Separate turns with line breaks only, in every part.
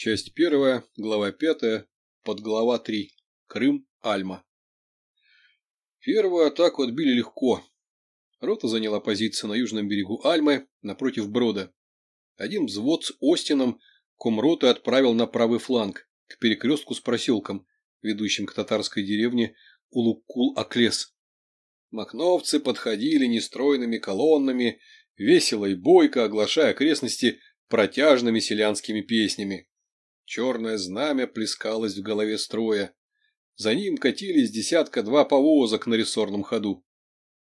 Часть первая, глава пятая, подглава три. Крым, Альма. Первую атаку отбили легко. Рота заняла позицию на южном берегу Альмы, напротив Брода. Один взвод с Остином комроты отправил на правый фланг, к перекрестку с проселком, ведущим к татарской деревне Улуккул-Аклес. Махновцы подходили нестройными колоннами, весело и бойко оглашая окрестности протяжными селянскими песнями. Черное знамя плескалось в голове строя. За ним катились десятка-два повозок на рессорном ходу.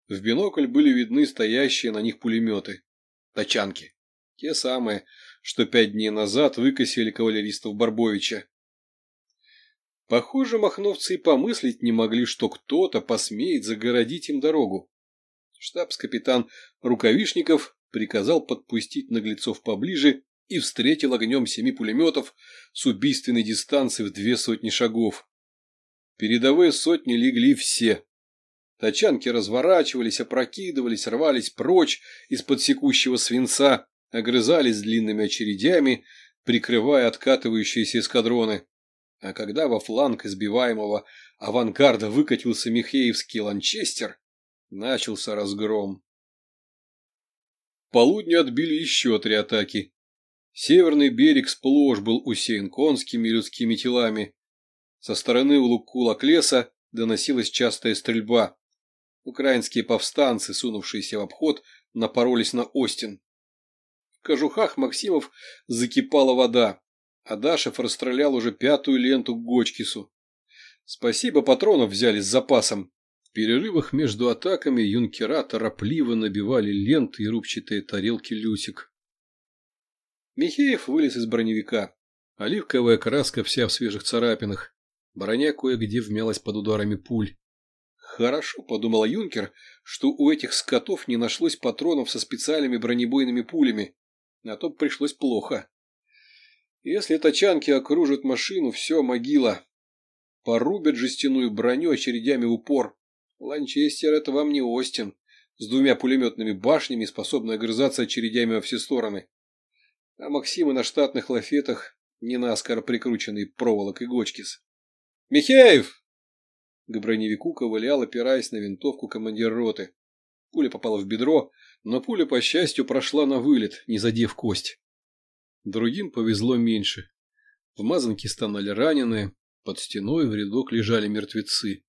В бинокль были видны стоящие на них пулеметы. Тачанки. Те самые, что пять дней назад выкосили кавалеристов Барбовича. Похоже, махновцы и помыслить не могли, что кто-то посмеет загородить им дорогу. Штабс-капитан Рукавишников приказал подпустить наглецов поближе и встретил огнем семи пулеметов с убийственной дистанции в две сотни шагов. Передовые сотни легли все. Тачанки разворачивались, опрокидывались, рвались прочь из-под секущего свинца, огрызались длинными очередями, прикрывая откатывающиеся эскадроны. А когда во фланг избиваемого авангарда выкатился Михеевский ланчестер, начался разгром. полудню отбили еще три атаки. Северный берег сплошь был усеян конскими и людскими телами. Со стороны Лукула-Клеса доносилась частая стрельба. Украинские повстанцы, сунувшиеся в обход, напоролись на Остин. В кожухах Максимов закипала вода, а Дашев расстрелял уже пятую ленту к Гочкису. Спасибо, патронов взяли с запасом. В перерывах между атаками юнкера торопливо набивали ленты и рубчатые тарелки Люсик. Михеев вылез из броневика. Оливковая краска вся в свежих царапинах. Броня кое-где вмялась под ударами пуль. Хорошо, подумал юнкер, что у этих скотов не нашлось патронов со специальными бронебойными пулями. А то пришлось плохо. Если тачанки окружат машину, все, могила. Порубят жестяную броню очередями в упор. Ланчестер — это вам не Остин, с двумя пулеметными башнями, способный огрызаться очередями во все стороны а Максимы на штатных лафетах не наскоро прикрученный проволокой Гочкис. «Михеев!» К броневику ковылял, опираясь на винтовку командир роты. Пуля попала в бедро, но пуля, по счастью, прошла на вылет, не задев кость. Другим повезло меньше. В мазанке стонали раненые, под стеной в рядок лежали мертвецы.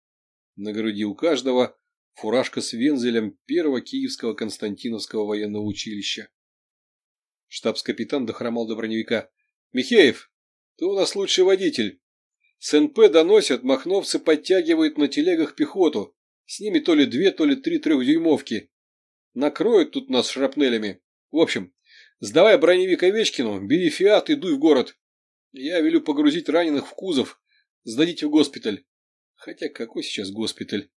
На груди у каждого фуражка с вензелем первого Киевского Константиновского военного училища. Штабс-капитан дохромал до броневика. «Михеев, ты у нас лучший водитель. С НП доносят, махновцы подтягивают на телегах пехоту. С ними то ли две, то ли три трехдюймовки. Накроют тут нас шрапнелями. В общем, сдавай броневик Овечкину, бери фиат и дуй в город. Я велю погрузить раненых в кузов. Сдадите в госпиталь. Хотя какой сейчас госпиталь?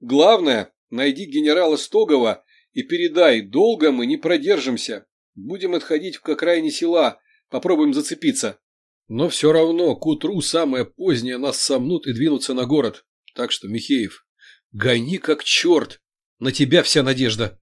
Главное, найди генерала Стогова и передай, долго мы не продержимся. Будем отходить к окраине села, попробуем зацепиться. Но все равно к утру самое позднее нас сомнут и двинутся на город. Так что, Михеев, гони как черт. На тебя вся надежда.